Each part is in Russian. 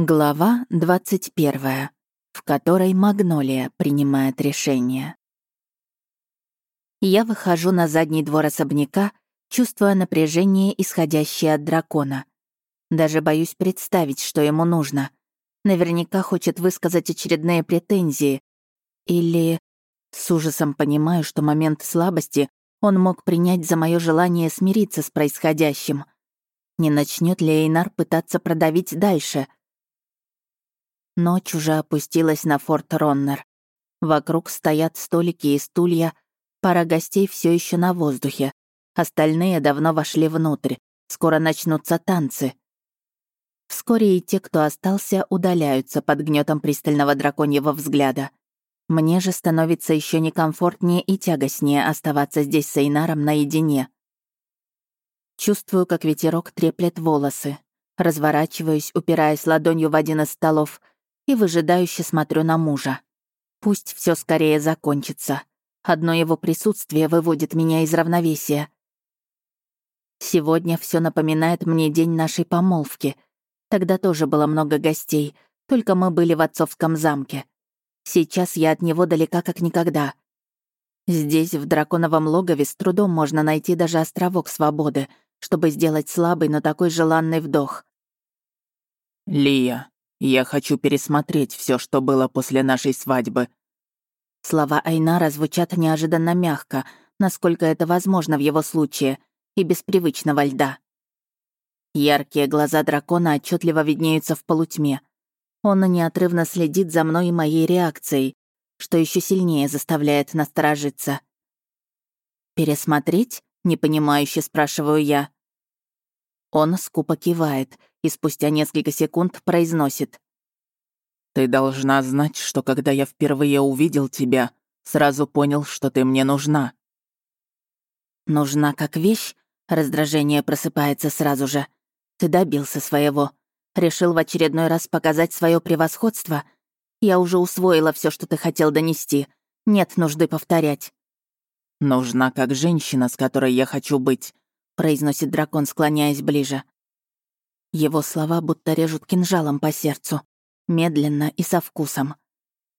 Глава 21, в которой Магнолия принимает решение. Я выхожу на задний двор особняка, чувствуя напряжение, исходящее от дракона. Даже боюсь представить, что ему нужно. Наверняка хочет высказать очередные претензии. Или... С ужасом понимаю, что момент слабости он мог принять за мое желание смириться с происходящим. Не начнет ли Эйнар пытаться продавить дальше — Ночь уже опустилась на форт Роннер. Вокруг стоят столики и стулья, пара гостей все еще на воздухе. Остальные давно вошли внутрь. Скоро начнутся танцы. Вскоре и те, кто остался, удаляются под гнетом пристального драконьего взгляда. Мне же становится еще некомфортнее и тягостнее оставаться здесь с Эйнаром наедине. Чувствую, как ветерок треплет волосы. Разворачиваюсь, упираясь ладонью в один из столов — и выжидающе смотрю на мужа. Пусть все скорее закончится. Одно его присутствие выводит меня из равновесия. Сегодня все напоминает мне день нашей помолвки. Тогда тоже было много гостей, только мы были в отцовском замке. Сейчас я от него далека как никогда. Здесь, в драконовом логове, с трудом можно найти даже островок свободы, чтобы сделать слабый, но такой желанный вдох. «Лия, я хочу пересмотреть все, что было после нашей свадьбы». Слова Айнара звучат неожиданно мягко, насколько это возможно в его случае, и без привычного льда. Яркие глаза дракона отчетливо виднеются в полутьме. Он неотрывно следит за мной и моей реакцией, что еще сильнее заставляет насторожиться. «Пересмотреть?» — непонимающе спрашиваю я. Он скупо кивает, и спустя несколько секунд произносит. «Ты должна знать, что когда я впервые увидел тебя, сразу понял, что ты мне нужна». «Нужна как вещь?» Раздражение просыпается сразу же. «Ты добился своего. Решил в очередной раз показать свое превосходство. Я уже усвоила все, что ты хотел донести. Нет нужды повторять». «Нужна как женщина, с которой я хочу быть», произносит дракон, склоняясь ближе. Его слова будто режут кинжалом по сердцу. Медленно и со вкусом.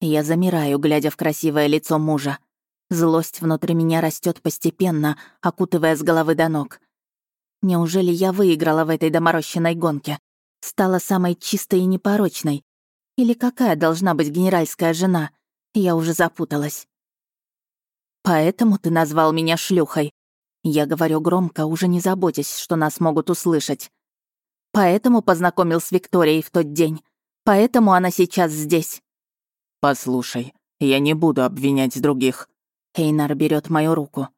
Я замираю, глядя в красивое лицо мужа. Злость внутри меня растет постепенно, окутывая с головы до ног. Неужели я выиграла в этой доморощенной гонке? Стала самой чистой и непорочной? Или какая должна быть генеральская жена? Я уже запуталась. «Поэтому ты назвал меня шлюхой?» Я говорю громко, уже не заботясь, что нас могут услышать. Поэтому познакомил с Викторией в тот день. Поэтому она сейчас здесь. «Послушай, я не буду обвинять других». Эйнар берет мою руку.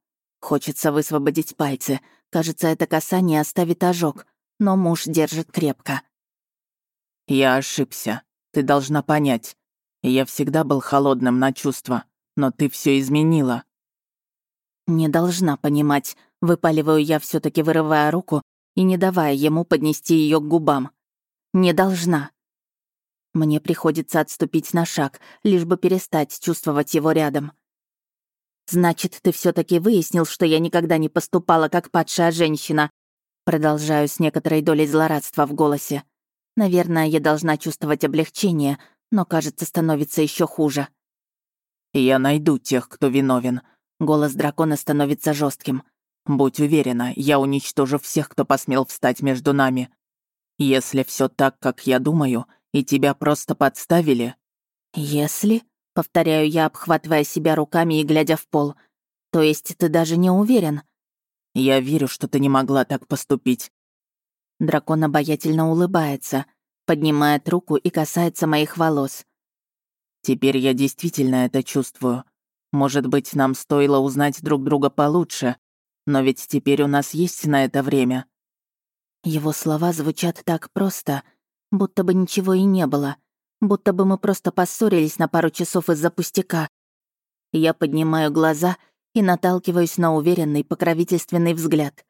Хочется высвободить пальцы. Кажется, это касание оставит ожог, но муж держит крепко. «Я ошибся. Ты должна понять. Я всегда был холодным на чувства, но ты все изменила». «Не должна понимать», — выпаливаю я, все таки вырывая руку и не давая ему поднести ее к губам. «Не должна». Мне приходится отступить на шаг, лишь бы перестать чувствовать его рядом. «Значит, ты все таки выяснил, что я никогда не поступала как падшая женщина?» Продолжаю с некоторой долей злорадства в голосе. Наверное, я должна чувствовать облегчение, но, кажется, становится еще хуже. «Я найду тех, кто виновен», Голос дракона становится жестким. «Будь уверена, я уничтожу всех, кто посмел встать между нами. Если все так, как я думаю, и тебя просто подставили...» «Если?» — повторяю я, обхватывая себя руками и глядя в пол. «То есть ты даже не уверен?» «Я верю, что ты не могла так поступить». Дракон обаятельно улыбается, поднимает руку и касается моих волос. «Теперь я действительно это чувствую. Может быть, нам стоило узнать друг друга получше, но ведь теперь у нас есть на это время». Его слова звучат так просто, будто бы ничего и не было, будто бы мы просто поссорились на пару часов из-за пустяка. Я поднимаю глаза и наталкиваюсь на уверенный покровительственный взгляд.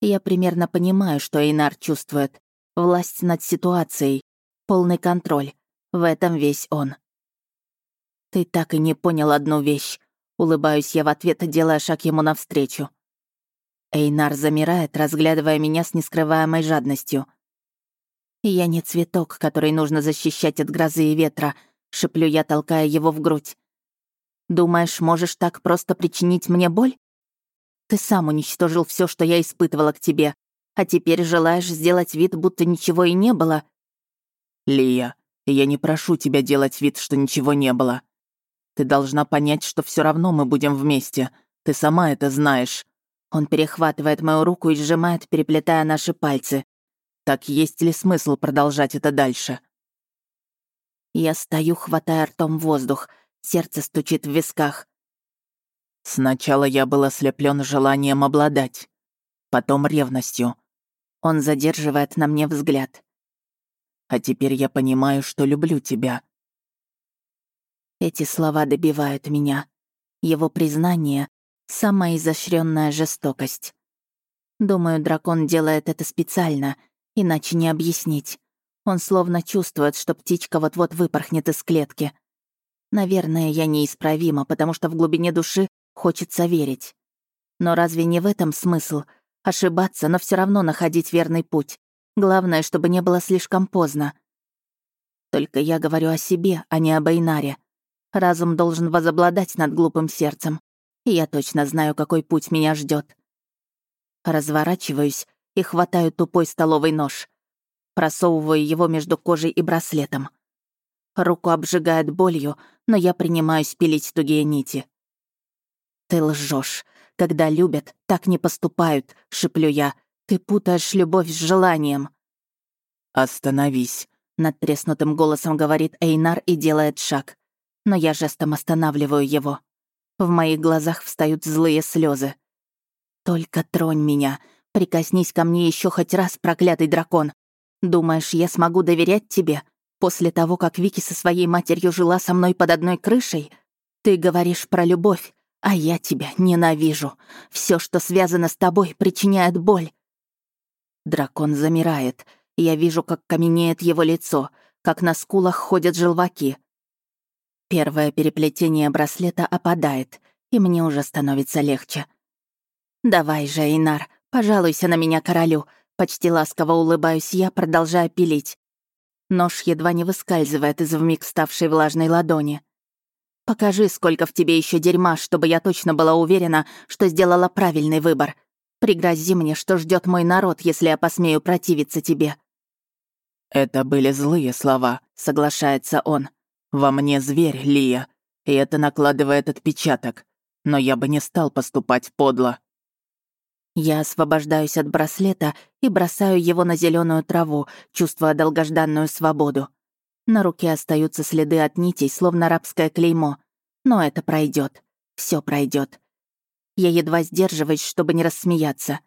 Я примерно понимаю, что Эйнар чувствует. Власть над ситуацией, полный контроль. В этом весь он. «Ты так и не понял одну вещь», — улыбаюсь я в ответ, делая шаг ему навстречу. Эйнар замирает, разглядывая меня с нескрываемой жадностью. Я не цветок, который нужно защищать от грозы и ветра, шиплю я, толкая его в грудь. Думаешь, можешь так просто причинить мне боль? Ты сам уничтожил все, что я испытывала к тебе, а теперь желаешь сделать вид, будто ничего и не было. Лия, я не прошу тебя делать вид, что ничего не было. Ты должна понять, что все равно мы будем вместе. Ты сама это знаешь. Он перехватывает мою руку и сжимает, переплетая наши пальцы. Так есть ли смысл продолжать это дальше? Я стою, хватая ртом воздух. Сердце стучит в висках. Сначала я был ослеплен желанием обладать, потом ревностью. Он задерживает на мне взгляд. А теперь я понимаю, что люблю тебя. Эти слова добивают меня. Его признание — самая изощренная жестокость. Думаю, дракон делает это специально, иначе не объяснить. Он словно чувствует, что птичка вот-вот выпорхнет из клетки. Наверное, я неисправима, потому что в глубине души хочется верить. Но разве не в этом смысл? Ошибаться, но все равно находить верный путь. Главное, чтобы не было слишком поздно. Только я говорю о себе, а не об Эйнаре. Разум должен возобладать над глупым сердцем. И я точно знаю, какой путь меня ждет. Разворачиваюсь и хватаю тупой столовый нож. Просовываю его между кожей и браслетом. Руку обжигает болью, но я принимаюсь пилить тугие нити. «Ты лжешь. Когда любят, так не поступают», — шиплю я. «Ты путаешь любовь с желанием». «Остановись», — над треснутым голосом говорит Эйнар и делает шаг. Но я жестом останавливаю его. В моих глазах встают злые слезы. «Только тронь меня. Прикоснись ко мне еще хоть раз, проклятый дракон. Думаешь, я смогу доверять тебе?» После того, как Вики со своей матерью жила со мной под одной крышей, ты говоришь про любовь, а я тебя ненавижу. Все, что связано с тобой, причиняет боль. Дракон замирает. Я вижу, как каменеет его лицо, как на скулах ходят желваки. Первое переплетение браслета опадает, и мне уже становится легче. «Давай же, Эйнар, пожалуйся на меня королю», почти ласково улыбаюсь я, продолжая пилить. Нож едва не выскальзывает из вмиг ставшей влажной ладони. «Покажи, сколько в тебе еще дерьма, чтобы я точно была уверена, что сделала правильный выбор. Пригрози мне, что ждет мой народ, если я посмею противиться тебе». «Это были злые слова», — соглашается он. «Во мне зверь, Лия, и это накладывает отпечаток. Но я бы не стал поступать подло». Я освобождаюсь от браслета и бросаю его на зеленую траву, чувствуя долгожданную свободу. На руке остаются следы от нитей, словно рабское клеймо. Но это пройдет. Все пройдет. Я едва сдерживаюсь, чтобы не рассмеяться.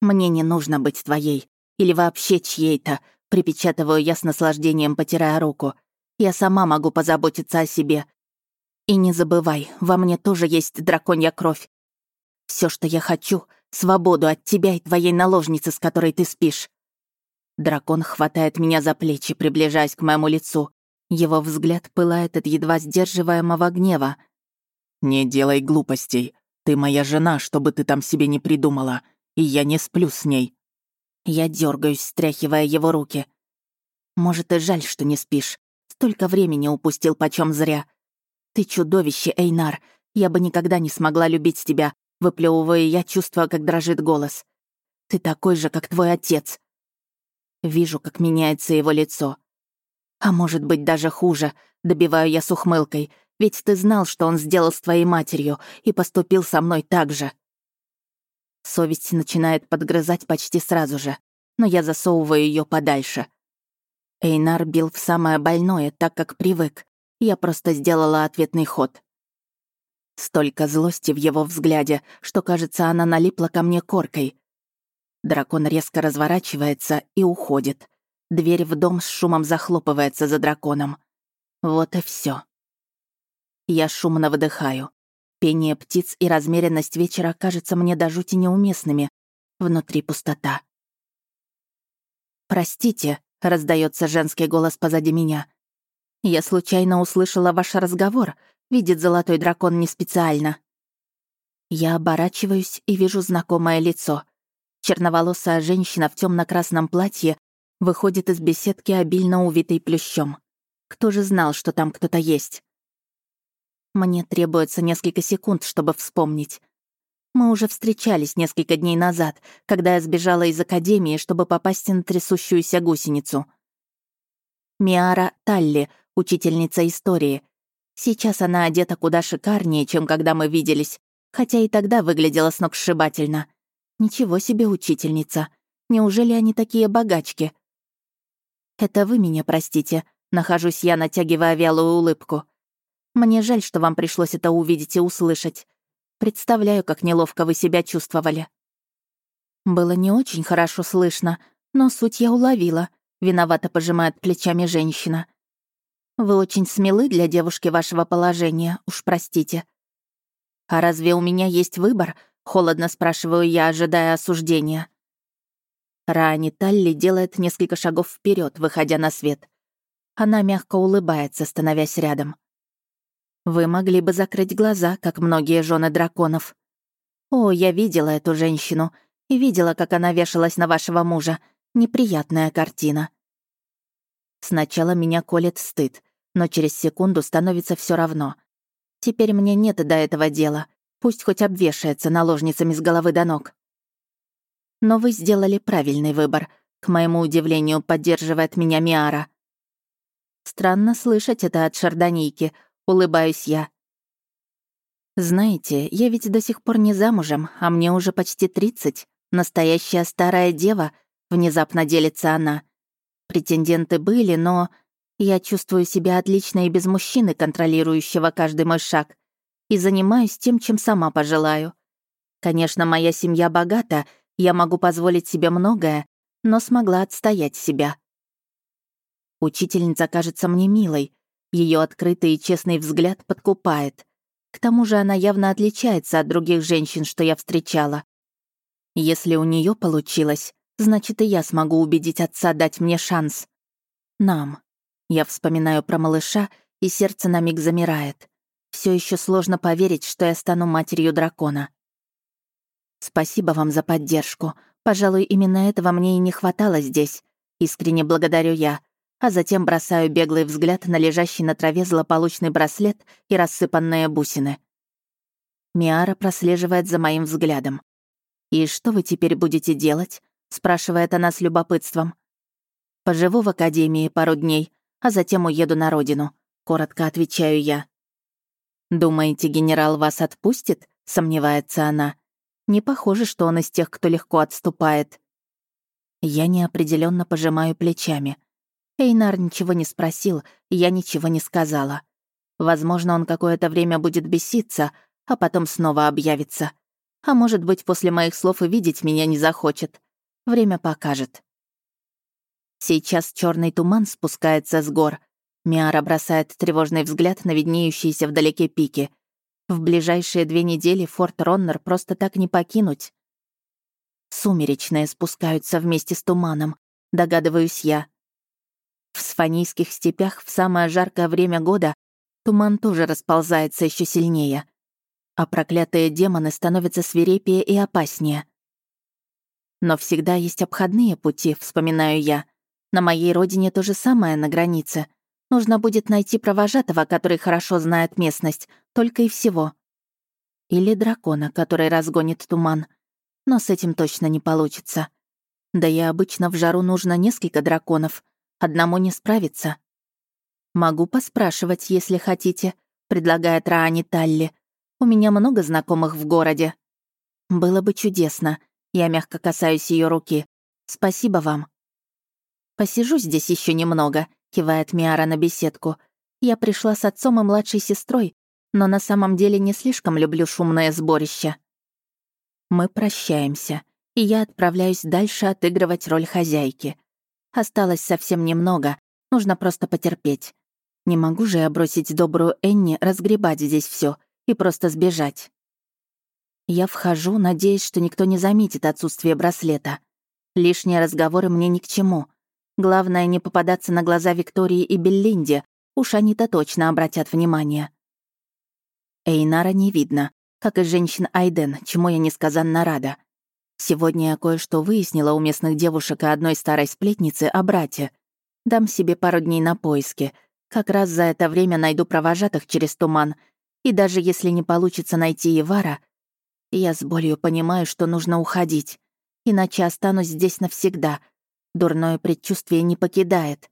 Мне не нужно быть твоей. Или вообще чьей-то. Припечатываю я с наслаждением, потирая руку. Я сама могу позаботиться о себе. И не забывай, во мне тоже есть драконья кровь. Все, что я хочу, Свободу от тебя и твоей наложницы, с которой ты спишь». Дракон хватает меня за плечи, приближаясь к моему лицу. Его взгляд пылает от едва сдерживаемого гнева. «Не делай глупостей. Ты моя жена, чтобы ты там себе не придумала, и я не сплю с ней». Я дергаюсь, стряхивая его руки. «Может, и жаль, что не спишь. Столько времени упустил почем зря. Ты чудовище, Эйнар. Я бы никогда не смогла любить тебя, Выплевывая я, чувствуя, как дрожит голос. «Ты такой же, как твой отец». Вижу, как меняется его лицо. А может быть, даже хуже, добиваю я с ухмылкой, ведь ты знал, что он сделал с твоей матерью и поступил со мной так же. Совесть начинает подгрызать почти сразу же, но я засовываю ее подальше. Эйнар бил в самое больное, так как привык. Я просто сделала ответный ход. Столько злости в его взгляде, что, кажется, она налипла ко мне коркой. Дракон резко разворачивается и уходит. Дверь в дом с шумом захлопывается за драконом. Вот и все. Я шумно выдыхаю. Пение птиц и размеренность вечера кажутся мне до жути неуместными. Внутри пустота. «Простите», — раздается женский голос позади меня. «Я случайно услышала ваш разговор. Видит золотой дракон не специально. Я оборачиваюсь и вижу знакомое лицо. Черноволосая женщина в темно красном платье Выходит из беседки, обильно увитой плющом. Кто же знал, что там кто-то есть? Мне требуется несколько секунд, чтобы вспомнить. Мы уже встречались несколько дней назад, когда я сбежала из академии, чтобы попасть на трясущуюся гусеницу. Миара Талли, учительница истории. Сейчас она одета куда шикарнее, чем когда мы виделись, хотя и тогда выглядела сногсшибательно. Ничего себе учительница. Неужели они такие богачки? Это вы меня простите, нахожусь я, натягивая вялую улыбку. Мне жаль, что вам пришлось это увидеть и услышать. Представляю, как неловко вы себя чувствовали. Было не очень хорошо слышно, но суть я уловила. Виновато пожимает плечами женщина. Вы очень смелы для девушки вашего положения, уж простите. А разве у меня есть выбор? Холодно спрашиваю я, ожидая осуждения. Рани Талли делает несколько шагов вперед, выходя на свет. Она мягко улыбается, становясь рядом. Вы могли бы закрыть глаза, как многие жены драконов. О, я видела эту женщину и видела, как она вешалась на вашего мужа. Неприятная картина. Сначала меня колет стыд, но через секунду становится все равно. Теперь мне нет до этого дела. Пусть хоть обвешается наложницами с головы до ног. Но вы сделали правильный выбор. К моему удивлению, поддерживает меня Миара. Странно слышать это от шардонийки — Улыбаюсь я. Знаете, я ведь до сих пор не замужем, а мне уже почти 30. Настоящая старая дева, внезапно делится она. Претенденты были, но я чувствую себя отлично и без мужчины, контролирующего каждый мой шаг, и занимаюсь тем, чем сама пожелаю. Конечно, моя семья богата, я могу позволить себе многое, но смогла отстоять себя. Учительница кажется мне милой, ее открытый и честный взгляд подкупает. К тому же она явно отличается от других женщин, что я встречала. Если у нее получилось, значит и я смогу убедить отца дать мне шанс. Нам. Я вспоминаю про малыша, и сердце на миг замирает. Все еще сложно поверить, что я стану матерью дракона. Спасибо вам за поддержку. Пожалуй, именно этого мне и не хватало здесь. Искренне благодарю я а затем бросаю беглый взгляд на лежащий на траве злополучный браслет и рассыпанные бусины. Миара прослеживает за моим взглядом. «И что вы теперь будете делать?» — спрашивает она с любопытством. «Поживу в академии пару дней, а затем уеду на родину», — коротко отвечаю я. «Думаете, генерал вас отпустит?» — сомневается она. «Не похоже, что он из тех, кто легко отступает». Я неопределенно пожимаю плечами — Эйнар ничего не спросил, я ничего не сказала. Возможно, он какое-то время будет беситься, а потом снова объявится. А может быть, после моих слов и видеть меня не захочет. Время покажет. Сейчас черный туман спускается с гор. Миара бросает тревожный взгляд на виднеющиеся вдалеке пики. В ближайшие две недели форт Роннер просто так не покинуть. Сумеречные спускаются вместе с туманом, догадываюсь я. В сфанийских степях в самое жаркое время года туман тоже расползается еще сильнее, а проклятые демоны становятся свирепее и опаснее. Но всегда есть обходные пути, вспоминаю я. На моей родине то же самое на границе. Нужно будет найти провожатого, который хорошо знает местность, только и всего. Или дракона, который разгонит туман. Но с этим точно не получится. Да и обычно в жару нужно несколько драконов, Одному не справиться. «Могу поспрашивать, если хотите», — предлагает Раани Талли. «У меня много знакомых в городе». «Было бы чудесно». Я мягко касаюсь ее руки. «Спасибо вам». «Посижу здесь еще немного», — кивает Миара на беседку. «Я пришла с отцом и младшей сестрой, но на самом деле не слишком люблю шумное сборище». Мы прощаемся, и я отправляюсь дальше отыгрывать роль хозяйки. Осталось совсем немного, нужно просто потерпеть. Не могу же я бросить добрую Энни разгребать здесь все и просто сбежать. Я вхожу, надеясь, что никто не заметит отсутствие браслета. Лишние разговоры мне ни к чему. Главное, не попадаться на глаза Виктории и Беллинде, уж они-то точно обратят внимание. Эйнара не видно, как и женщин Айден, чему я несказанно рада. Сегодня я кое-что выяснила у местных девушек и одной старой сплетницы о брате. Дам себе пару дней на поиски. Как раз за это время найду провожатых через туман. И даже если не получится найти Ивара, я с болью понимаю, что нужно уходить. Иначе останусь здесь навсегда. Дурное предчувствие не покидает.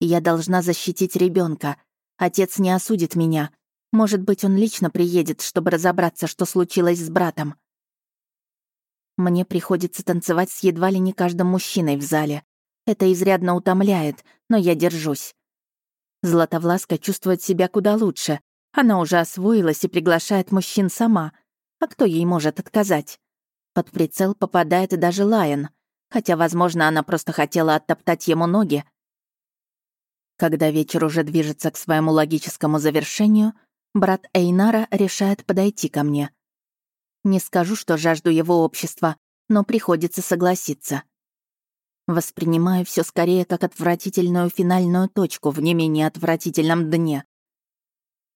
Я должна защитить ребенка. Отец не осудит меня. Может быть, он лично приедет, чтобы разобраться, что случилось с братом. Мне приходится танцевать с едва ли не каждым мужчиной в зале. Это изрядно утомляет, но я держусь. Златовласка чувствует себя куда лучше. Она уже освоилась и приглашает мужчин сама. А кто ей может отказать? Под прицел попадает даже Лайон, хотя, возможно, она просто хотела оттоптать ему ноги. Когда вечер уже движется к своему логическому завершению, брат Эйнара решает подойти ко мне. Не скажу, что жажду его общества, но приходится согласиться. Воспринимаю все скорее как отвратительную финальную точку в не менее отвратительном дне.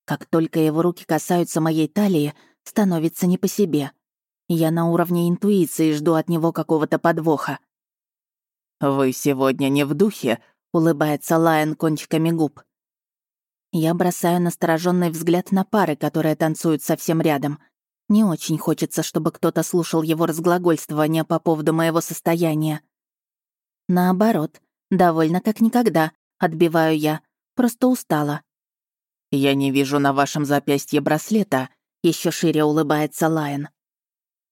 Как только его руки касаются моей талии, становится не по себе. Я на уровне интуиции жду от него какого-то подвоха. «Вы сегодня не в духе», — улыбается Лайон кончиками губ. Я бросаю настороженный взгляд на пары, которые танцуют совсем рядом. Не очень хочется, чтобы кто-то слушал его разглагольствования по поводу моего состояния. Наоборот, довольно как никогда, отбиваю я. Просто устала. «Я не вижу на вашем запястье браслета», — еще шире улыбается Лайон.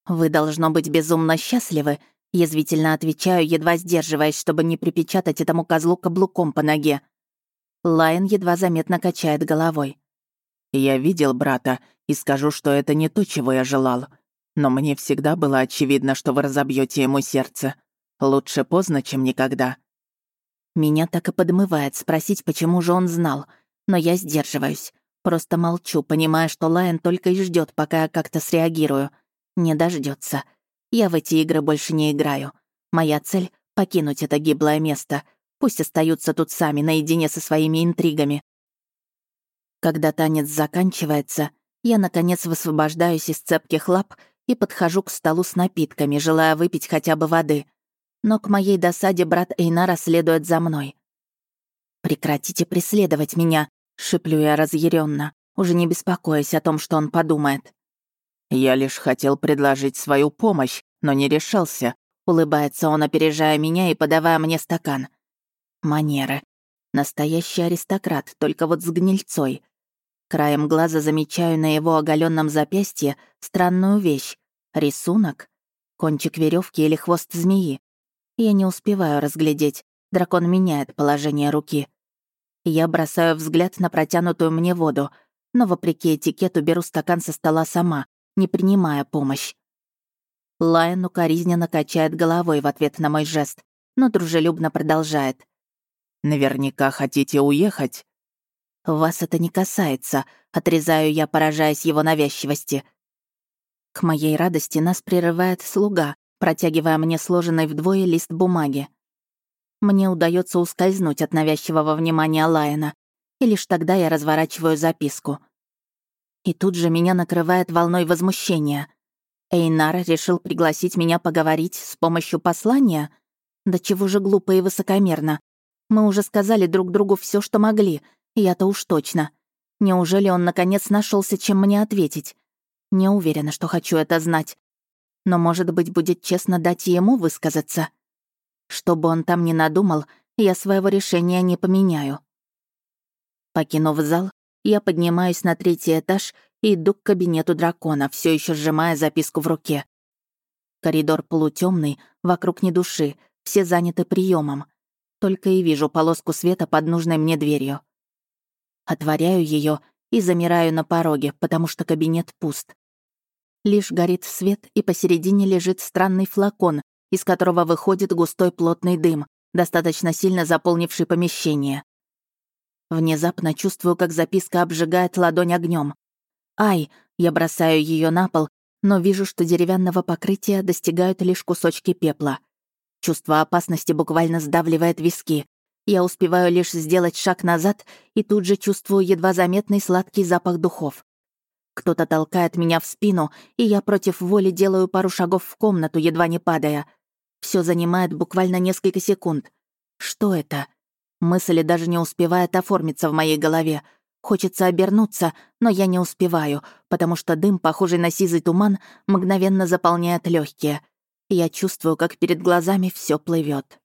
«Вы, должно быть, безумно счастливы», — язвительно отвечаю, едва сдерживаясь, чтобы не припечатать этому козлу каблуком по ноге. Лайон едва заметно качает головой. «Я видел брата и скажу, что это не то, чего я желал. Но мне всегда было очевидно, что вы разобьете ему сердце. Лучше поздно, чем никогда». Меня так и подмывает спросить, почему же он знал, но я сдерживаюсь. Просто молчу, понимая, что Лайон только и ждет, пока я как-то среагирую. Не дождется. Я в эти игры больше не играю. Моя цель — покинуть это гиблое место. Пусть остаются тут сами, наедине со своими интригами. Когда танец заканчивается, я, наконец, высвобождаюсь из цепких лап и подхожу к столу с напитками, желая выпить хотя бы воды. Но к моей досаде брат Эйнара следует за мной. «Прекратите преследовать меня», — шиплю я разъяренно, уже не беспокоясь о том, что он подумает. «Я лишь хотел предложить свою помощь, но не решался», — улыбается он, опережая меня и подавая мне стакан. Манеры. Настоящий аристократ, только вот с гнильцой. Краем глаза замечаю на его оголенном запястье странную вещь. Рисунок. Кончик веревки или хвост змеи. Я не успеваю разглядеть. Дракон меняет положение руки. Я бросаю взгляд на протянутую мне воду, но, вопреки этикету, беру стакан со стола сама, не принимая помощь. Лайон укоризненно качает головой в ответ на мой жест, но дружелюбно продолжает. «Наверняка хотите уехать?» «Вас это не касается», — отрезаю я, поражаясь его навязчивости. К моей радости нас прерывает слуга, протягивая мне сложенный вдвое лист бумаги. Мне удается ускользнуть от навязчивого внимания Лайена, и лишь тогда я разворачиваю записку. И тут же меня накрывает волной возмущения. Эйнар решил пригласить меня поговорить с помощью послания? Да чего же глупо и высокомерно. Мы уже сказали друг другу все, что могли — я-то уж точно. Неужели он наконец нашелся, чем мне ответить? Не уверена, что хочу это знать. Но, может быть, будет честно дать ему высказаться. Что бы он там ни надумал, я своего решения не поменяю. Покинув зал, я поднимаюсь на третий этаж и иду к кабинету дракона, все еще сжимая записку в руке. Коридор полутемный, вокруг ни души, все заняты приемом. Только и вижу полоску света под нужной мне дверью. Отворяю ее и замираю на пороге, потому что кабинет пуст. Лишь горит свет, и посередине лежит странный флакон, из которого выходит густой плотный дым, достаточно сильно заполнивший помещение. Внезапно чувствую, как записка обжигает ладонь огнем. Ай, я бросаю ее на пол, но вижу, что деревянного покрытия достигают лишь кусочки пепла. Чувство опасности буквально сдавливает виски. Я успеваю лишь сделать шаг назад и тут же чувствую едва заметный сладкий запах духов. Кто-то толкает меня в спину, и я против воли делаю пару шагов в комнату, едва не падая. Все занимает буквально несколько секунд. Что это? Мысли даже не успевают оформиться в моей голове. Хочется обернуться, но я не успеваю, потому что дым, похожий на сизый туман, мгновенно заполняет легкие. Я чувствую, как перед глазами все плывет.